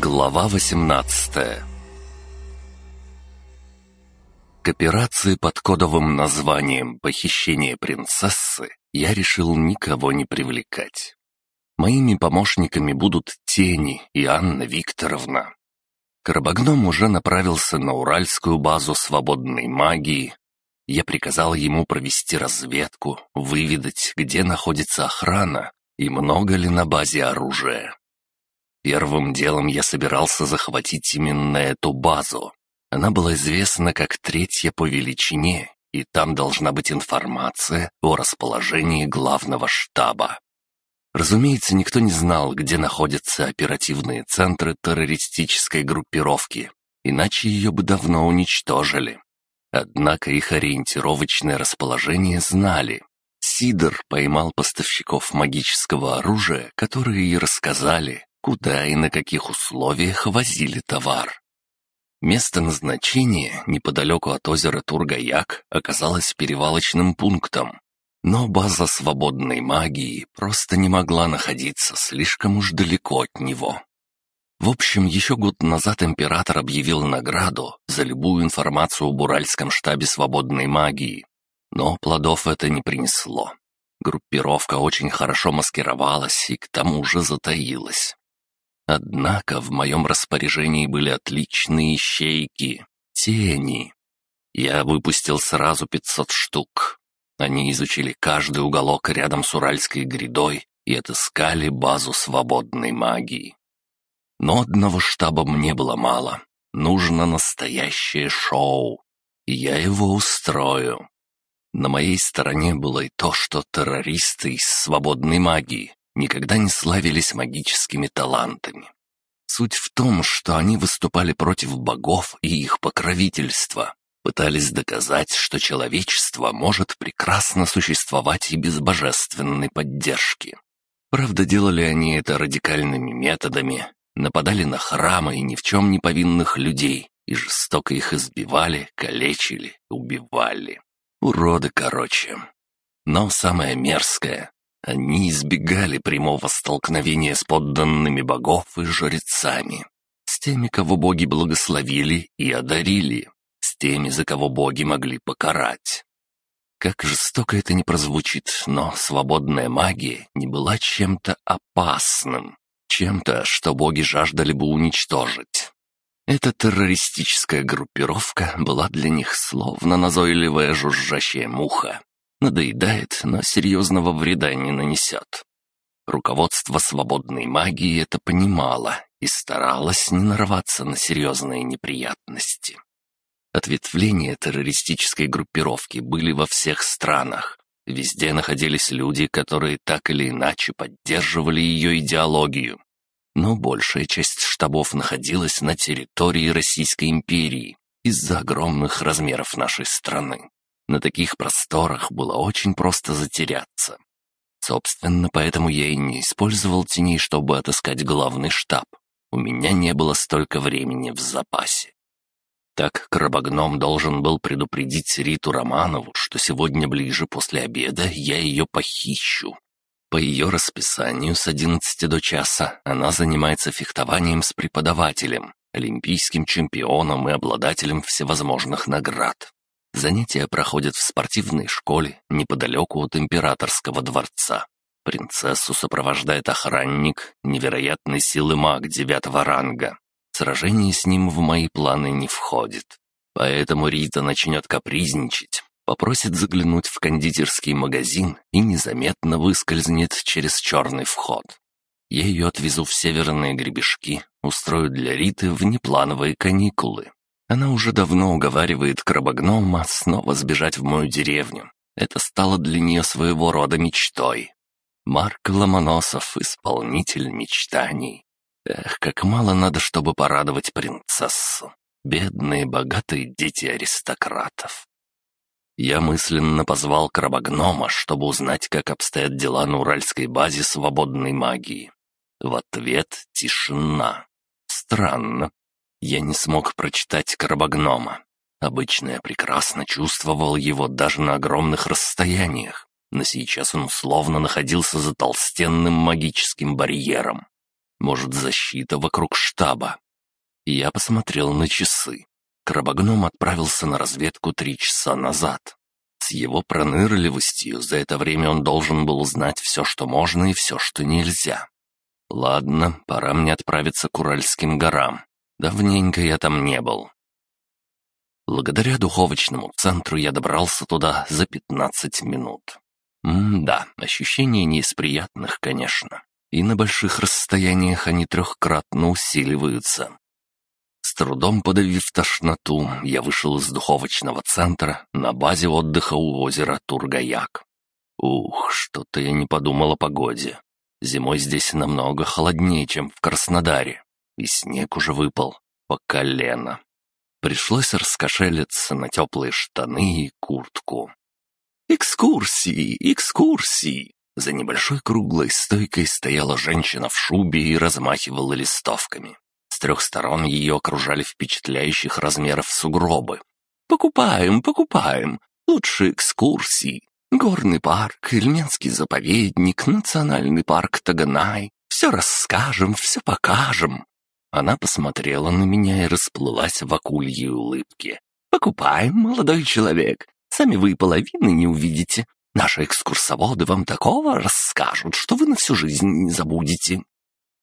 Глава 18 К операции под кодовым названием «Похищение принцессы» я решил никого не привлекать. Моими помощниками будут Тени и Анна Викторовна. Карабагном уже направился на Уральскую базу свободной магии. Я приказал ему провести разведку, выведать, где находится охрана и много ли на базе оружия. Первым делом я собирался захватить именно эту базу. Она была известна как третья по величине, и там должна быть информация о расположении главного штаба. Разумеется, никто не знал, где находятся оперативные центры террористической группировки, иначе ее бы давно уничтожили. Однако их ориентировочное расположение знали. Сидор поймал поставщиков магического оружия, которые и рассказали, куда и на каких условиях возили товар. Место назначения, неподалеку от озера Тургаяк, оказалось перевалочным пунктом. Но база свободной магии просто не могла находиться слишком уж далеко от него. В общем, еще год назад император объявил награду за любую информацию об Уральском штабе свободной магии. Но плодов это не принесло. Группировка очень хорошо маскировалась и к тому же затаилась. Однако в моем распоряжении были отличные щейки, тени. Я выпустил сразу 500 штук. Они изучили каждый уголок рядом с Уральской грядой и отыскали базу свободной магии. Но одного штаба мне было мало. Нужно настоящее шоу. И я его устрою. На моей стороне было и то, что террористы из свободной магии никогда не славились магическими талантами. Суть в том, что они выступали против богов и их покровительства, пытались доказать, что человечество может прекрасно существовать и без божественной поддержки. Правда, делали они это радикальными методами, нападали на храмы и ни в чем не повинных людей и жестоко их избивали, калечили, убивали. Уроды, короче. Но самое мерзкое, они избегали прямого столкновения с подданными богов и жрецами, с теми, кого боги благословили и одарили, с теми, за кого боги могли покарать. Как жестоко это не прозвучит, но свободная магия не была чем-то опасным, чем-то, что боги жаждали бы уничтожить. Эта террористическая группировка была для них словно назойливая жужжащая муха, Надоедает, но серьезного вреда не нанесет. Руководство свободной магии это понимало и старалось не нарваться на серьезные неприятности. Ответвления террористической группировки были во всех странах. Везде находились люди, которые так или иначе поддерживали ее идеологию. Но большая часть штабов находилась на территории Российской империи из-за огромных размеров нашей страны. На таких просторах было очень просто затеряться. Собственно, поэтому я и не использовал теней, чтобы отыскать главный штаб. У меня не было столько времени в запасе. Так крабогном должен был предупредить Риту Романову, что сегодня ближе после обеда я ее похищу. По ее расписанию с 11 до часа она занимается фехтованием с преподавателем, олимпийским чемпионом и обладателем всевозможных наград. Занятия проходят в спортивной школе неподалеку от императорского дворца. Принцессу сопровождает охранник невероятной силы маг девятого ранга. Сражение с ним в мои планы не входит. Поэтому Рита начнет капризничать, попросит заглянуть в кондитерский магазин и незаметно выскользнет через черный вход. Я ее отвезу в северные гребешки, устрою для Риты внеплановые каникулы. Она уже давно уговаривает крабогнома снова сбежать в мою деревню. Это стало для нее своего рода мечтой. Марк Ломоносов — исполнитель мечтаний. Эх, как мало надо, чтобы порадовать принцессу. Бедные богатые дети аристократов. Я мысленно позвал крабогнома, чтобы узнать, как обстоят дела на уральской базе свободной магии. В ответ — тишина. Странно, я не смог прочитать Карабагнома. Обычно я прекрасно чувствовал его даже на огромных расстояниях, но сейчас он условно находился за толстенным магическим барьером. Может, защита вокруг штаба? Я посмотрел на часы. Крабогном отправился на разведку три часа назад. С его пронырливостью за это время он должен был узнать все, что можно и все, что нельзя. Ладно, пора мне отправиться к Уральским горам. Давненько я там не был. Благодаря духовочному центру я добрался туда за 15 минут. М-да, ощущения не из приятных, конечно. И на больших расстояниях они трехкратно усиливаются. С трудом подавив тошноту, я вышел из духовочного центра на базе отдыха у озера Тургаяк. Ух, что-то я не подумал о погоде. Зимой здесь намного холоднее, чем в Краснодаре. И снег уже выпал по колено. Пришлось раскошелиться на теплые штаны и куртку. «Экскурсии! Экскурсии!» За небольшой круглой стойкой стояла женщина в шубе и размахивала листовками трех сторон ее окружали впечатляющих размеров сугробы. «Покупаем, покупаем! Лучшие экскурсии! Горный парк, Ильменский заповедник, национальный парк Таганай. Все расскажем, все покажем!» Она посмотрела на меня и расплылась в акульей улыбке. «Покупаем, молодой человек. Сами вы половины не увидите. Наши экскурсоводы вам такого расскажут, что вы на всю жизнь не забудете.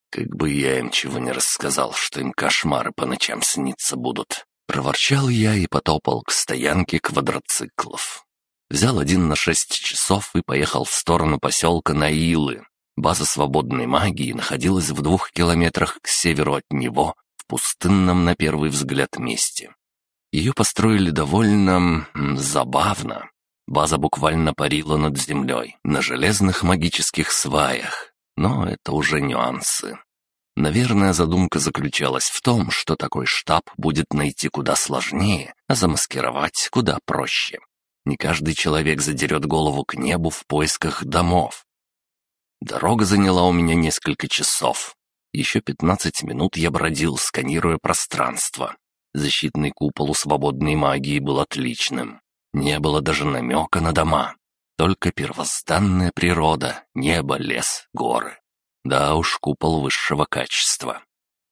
Как бы я им чего не рассказал, что им кошмары по ночам сниться будут. Проворчал я и потопал к стоянке квадроциклов. Взял один на шесть часов и поехал в сторону поселка Наилы. База свободной магии находилась в двух километрах к северу от него, в пустынном на первый взгляд месте. Ее построили довольно... забавно. База буквально парила над землей, на железных магических сваях, но это уже нюансы. Наверное, задумка заключалась в том, что такой штаб будет найти куда сложнее, а замаскировать куда проще. Не каждый человек задерет голову к небу в поисках домов. Дорога заняла у меня несколько часов. Еще пятнадцать минут я бродил, сканируя пространство. Защитный купол у свободной магии был отличным. Не было даже намека на дома. Только первозданная природа, небо, лес, горы. Да уж, купол высшего качества.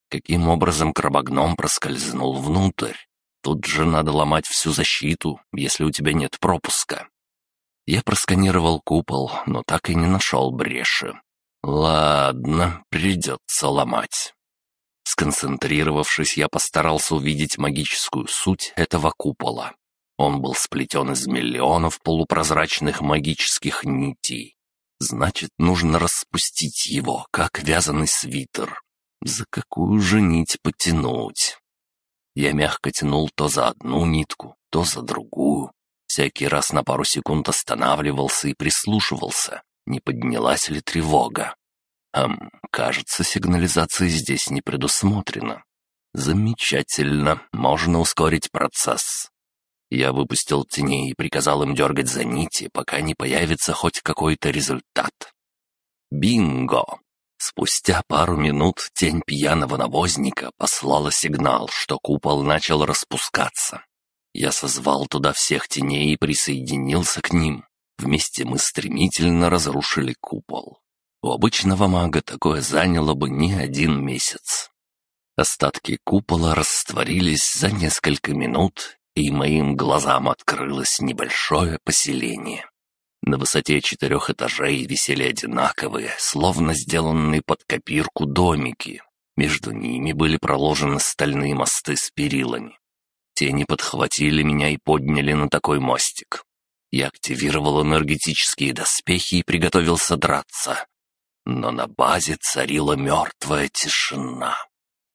Каким образом крабогном проскользнул внутрь? Тут же надо ломать всю защиту, если у тебя нет пропуска. Я просканировал купол, но так и не нашел бреши. Ладно, придется ломать. Сконцентрировавшись, я постарался увидеть магическую суть этого купола. Он был сплетен из миллионов полупрозрачных магических нитей. Значит, нужно распустить его, как вязаный свитер. За какую же нить потянуть? Я мягко тянул то за одну нитку, то за другую. Всякий раз на пару секунд останавливался и прислушивался, не поднялась ли тревога. Эм, кажется, сигнализации здесь не предусмотрено. Замечательно, можно ускорить процесс. Я выпустил теней и приказал им дергать за нити, пока не появится хоть какой-то результат. Бинго! Спустя пару минут тень пьяного навозника послала сигнал, что купол начал распускаться. Я созвал туда всех теней и присоединился к ним. Вместе мы стремительно разрушили купол. У обычного мага такое заняло бы не один месяц. Остатки купола растворились за несколько минут, и моим глазам открылось небольшое поселение. На высоте четырех этажей висели одинаковые, словно сделанные под копирку домики. Между ними были проложены стальные мосты с перилами. Тени подхватили меня и подняли на такой мостик. Я активировал энергетические доспехи и приготовился драться. Но на базе царила мертвая тишина.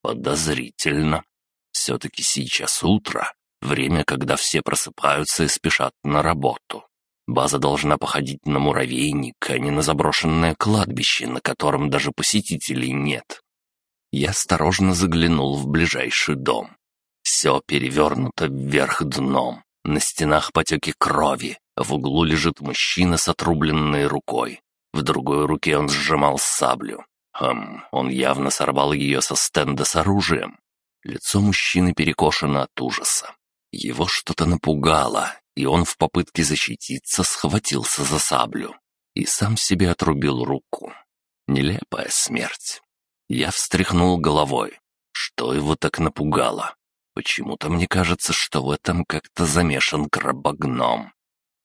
Подозрительно. Все-таки сейчас утро, Время, когда все просыпаются и спешат на работу. База должна походить на муравейник, а не на заброшенное кладбище, на котором даже посетителей нет. Я осторожно заглянул в ближайший дом. Все перевернуто вверх дном. На стенах потеки крови. В углу лежит мужчина с отрубленной рукой. В другой руке он сжимал саблю. Хм, он явно сорвал ее со стенда с оружием. Лицо мужчины перекошено от ужаса. Его что-то напугало, и он в попытке защититься схватился за саблю и сам себе отрубил руку. Нелепая смерть. Я встряхнул головой. Что его так напугало? Почему-то мне кажется, что в этом как-то замешан крабогном.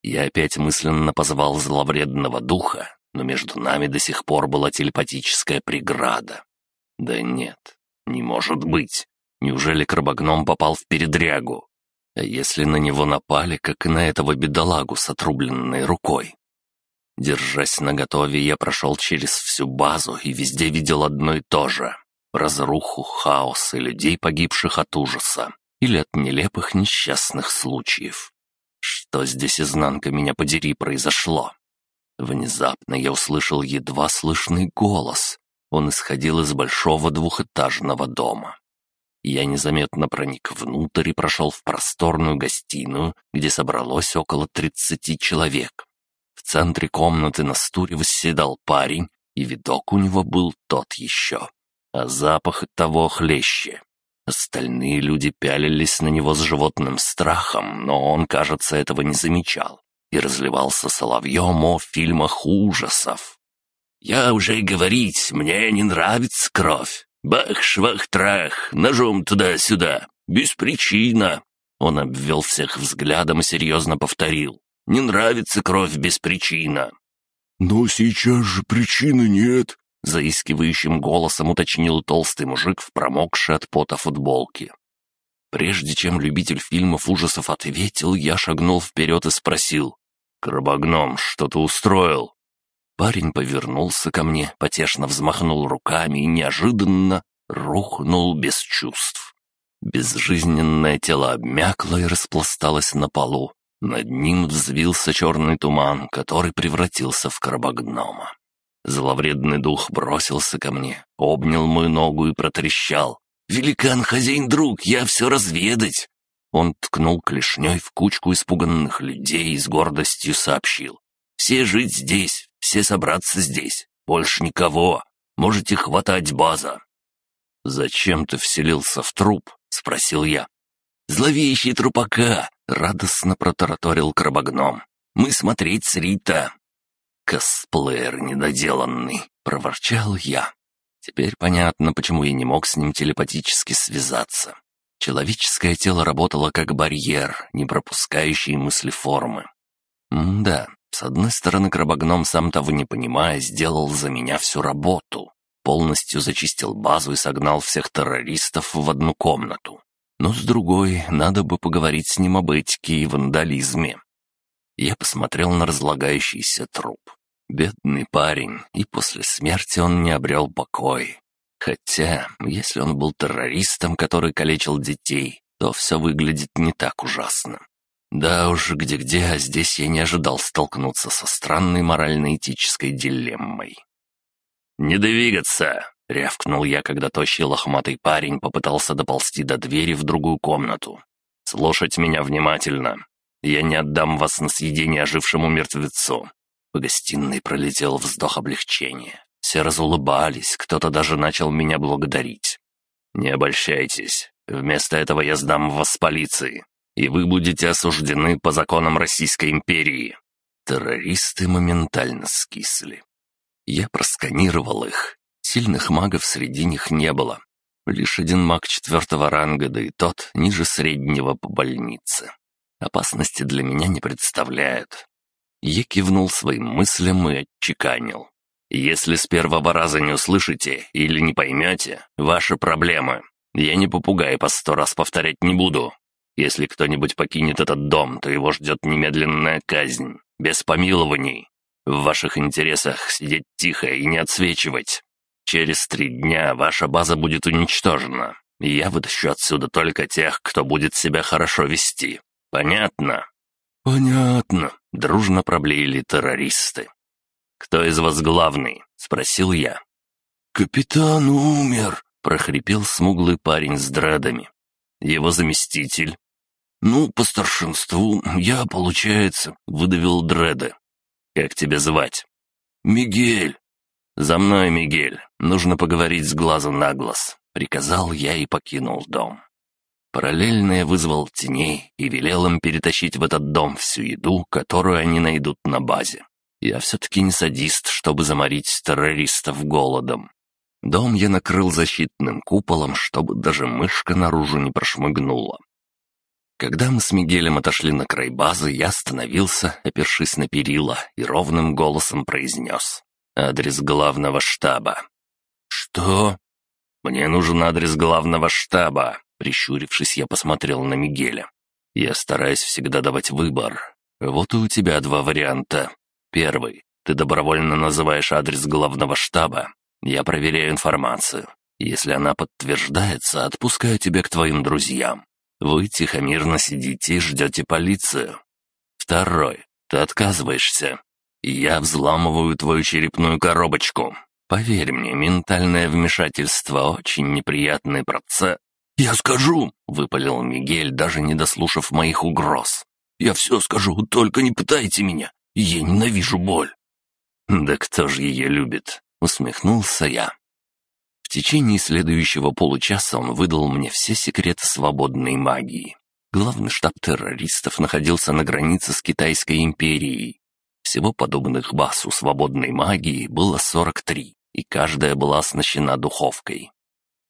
Я опять мысленно позвал зловредного духа, но между нами до сих пор была телепатическая преграда. Да нет, не может быть. Неужели крабогном попал в передрягу? А если на него напали, как и на этого бедолагу с отрубленной рукой? Держась наготове, я прошел через всю базу и везде видел одно и то же. Разруху, хаос и людей, погибших от ужаса или от нелепых несчастных случаев. Что здесь изнанка меня подери произошло? Внезапно я услышал едва слышный голос. Он исходил из большого двухэтажного дома. Я незаметно проник внутрь и прошел в просторную гостиную, где собралось около тридцати человек. В центре комнаты на стуле восседал парень, и видок у него был тот еще. А запах того хлеще. Остальные люди пялились на него с животным страхом, но он, кажется, этого не замечал и разливался соловьем о фильмах ужасов. «Я уже говорить, мне не нравится кровь. Бах-швах-трах, ножом туда-сюда, без причины. Он обвел всех взглядом и серьезно повторил. Не нравится кровь без причины. «Но сейчас же причины нет», — заискивающим голосом уточнил толстый мужик в промокшей от пота футболке. Прежде чем любитель фильмов ужасов ответил, я шагнул вперед и спросил. «Крабогном, что ты устроил?» Парень повернулся ко мне, потешно взмахнул руками и неожиданно рухнул без чувств. Безжизненное тело обмякло и распласталось на полу, над ним взвился черный туман, который превратился в крабогнома. Зловредный дух бросился ко мне, обнял мою ногу и протрещал. «Великан, хозяин, друг, я все разведать!» Он ткнул клешней в кучку испуганных людей и с гордостью сообщил. «Все жить здесь, все собраться здесь. Больше никого. Можете хватать база». «Зачем ты вселился в труп?» — спросил я. «Зловещий трупака!» — радостно протараторил крабогном. «Мы смотреть с Рита!» «Косплеер недоделанный!» — проворчал я. Теперь понятно, почему я не мог с ним телепатически связаться. Человеческое тело работало как барьер, не пропускающий мысли формы. Да, с одной стороны, крабогном, сам того не понимая, сделал за меня всю работу. Полностью зачистил базу и согнал всех террористов в одну комнату. Но с другой, надо бы поговорить с ним об этике и вандализме. Я посмотрел на разлагающийся труп. Бедный парень, и после смерти он не обрел покой. Хотя, если он был террористом, который калечил детей, то все выглядит не так ужасно. Да уж, где-где, а здесь я не ожидал столкнуться со странной морально-этической дилеммой. «Не двигаться!» — рявкнул я, когда тощий лохматый парень попытался доползти до двери в другую комнату. «Слушать меня внимательно. Я не отдам вас на съедение ожившему мертвецу». По гостиной пролетел вздох облегчения. Все разулыбались, кто-то даже начал меня благодарить. «Не обольщайтесь. Вместо этого я сдам вас полиции, и вы будете осуждены по законам Российской империи». Террористы моментально скисли. Я просканировал их, Сильных магов среди них не было. Лишь один маг четвертого ранга, да и тот ниже среднего по больнице. Опасности для меня не представляют. Я кивнул своим мыслям и отчеканил. «Если с первого раза не услышите или не поймете, ваши проблемы. Я не попугай, по сто раз повторять не буду. Если кто-нибудь покинет этот дом, то его ждет немедленная казнь, без помилований. В ваших интересах сидеть тихо и не отсвечивать. Через три дня ваша база будет уничтожена, и я вытащу отсюда только тех, кто будет себя хорошо вести. Понятно?» «Понятно», — дружно проблеяли террористы. «Кто из вас главный?» — спросил я. «Капитан умер», — прохрипел смуглый парень с дредами. «Его заместитель?» «Ну, по старшинству, я, получается», — выдавил дреды. «Как тебя звать?» «Мигель». «За мной, Мигель. Нужно поговорить с глазу на глаз», — приказал я и покинул дом. Параллельно я вызвал теней и велел им перетащить в этот дом всю еду, которую они найдут на базе. Я все-таки не садист, чтобы заморить террористов голодом. Дом я накрыл защитным куполом, чтобы даже мышка наружу не прошмыгнула. Когда мы с Мигелем отошли на край базы, я остановился, опершись на перила, и ровным голосом произнес. «Адрес главного штаба». «Что?» «Мне нужен адрес главного штаба», — прищурившись, я посмотрел на Мигеля. «Я стараюсь всегда давать выбор. Вот и у тебя два варианта. Первый. Ты добровольно называешь адрес главного штаба. Я проверяю информацию. Если она подтверждается, отпускаю тебя к твоим друзьям. Вы тихо-мирно сидите и ждете полицию. Второй. Ты отказываешься. Я взламываю твою черепную коробочку. Поверь мне, ментальное вмешательство — очень неприятный процесс. «Я скажу!» — выпалил Мигель, даже не дослушав моих угроз. «Я все скажу, только не пытайте меня. Я ненавижу боль». «Да кто же ее любит?» — усмехнулся я. В течение следующего получаса он выдал мне все секреты свободной магии. Главный штаб террористов находился на границе с Китайской империей. Всего подобных баз у свободной магии было 43, и каждая была оснащена духовкой.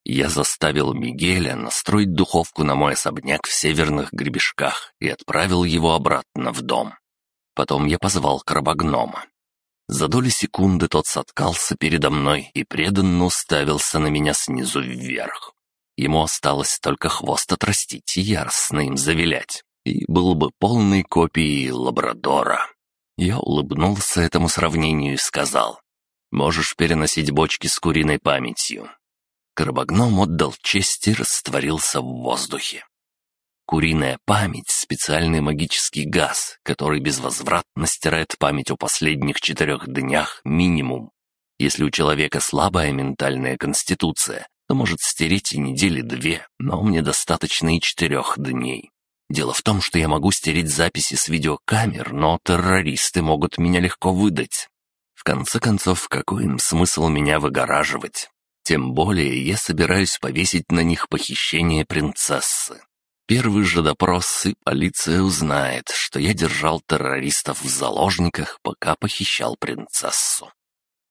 Я заставил Мигеля настроить духовку на мой особняк в северных гребешках и отправил его обратно в дом. Потом я позвал крабогнома. За доли секунды тот соткался передо мной и преданно уставился на меня снизу вверх. Ему осталось только хвост отрастить и яростно им завилять, и был бы полной копией лабрадора. Я улыбнулся этому сравнению и сказал, «Можешь переносить бочки с куриной памятью». Крабогном отдал честь и растворился в воздухе. Куриная память — специальный магический газ, который безвозвратно стирает память о последних четырех днях минимум. Если у человека слабая ментальная конституция, то может стереть и недели две, но мне достаточно и четырех дней. Дело в том, что я могу стереть записи с видеокамер, но террористы могут меня легко выдать. В конце концов, какой им смысл меня выгораживать? Тем более я собираюсь повесить на них похищение принцессы. Первый же допрос, и полиция узнает, что я держал террористов в заложниках, пока похищал принцессу.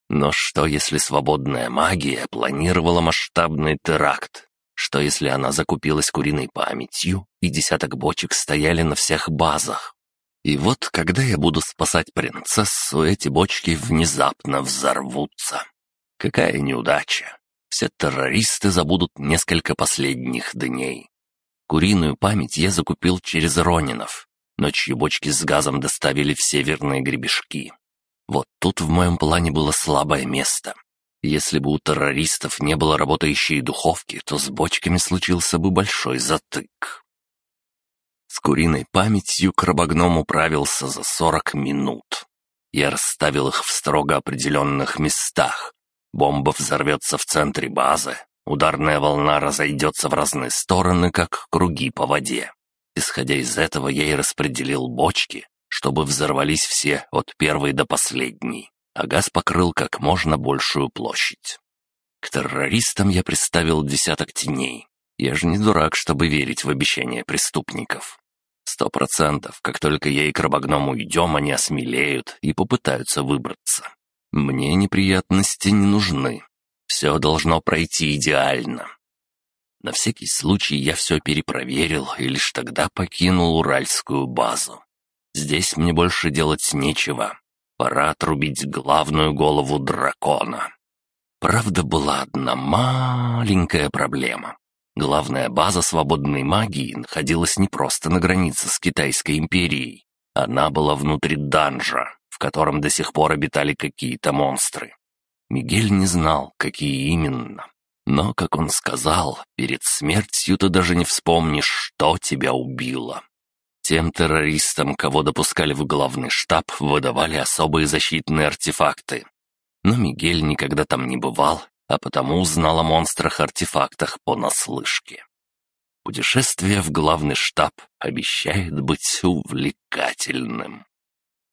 Но что, если свободная магия планировала масштабный теракт? Что, если она закупилась куриной памятью, и десяток бочек стояли на всех базах? И вот, когда я буду спасать принцессу, эти бочки внезапно взорвутся. Какая неудача! Все террористы забудут несколько последних дней. Куриную память я закупил через Ронинов. Ночью бочки с газом доставили в северные гребешки. Вот тут в моем плане было слабое место. Если бы у террористов не было работающей духовки, то с бочками случился бы большой затык. С куриной памятью крабогном управился за сорок минут. Я расставил их в строго определенных местах. Бомба взорвется в центре базы, Ударная волна разойдется в разные стороны, как круги по воде. Исходя из этого, я и распределил бочки, чтобы взорвались все от первой до последней, а газ покрыл как можно большую площадь. К террористам я представил десяток теней. Я же не дурак, чтобы верить в обещания преступников. Сто процентов, как только я и крабогном уйдем, они осмелеют и попытаются выбраться. Мне неприятности не нужны, все должно пройти идеально. На всякий случай я все перепроверил и лишь тогда покинул Уральскую базу. Здесь мне больше делать нечего. Пора отрубить главную голову дракона. Правда, была одна маленькая проблема. Главная база свободной магии находилась не просто на границе с Китайской империей. Она была внутри данжа, в котором до сих пор обитали какие-то монстры. Мигель не знал, какие именно. Но, как он сказал, перед смертью ты даже не вспомнишь, что тебя убило. Тем террористам, кого допускали в главный штаб, выдавали особые защитные артефакты. Но Мигель никогда там не бывал, а потому узнал о монстрах-артефактах понаслышке. Путешествие в главный штаб обещает быть увлекательным.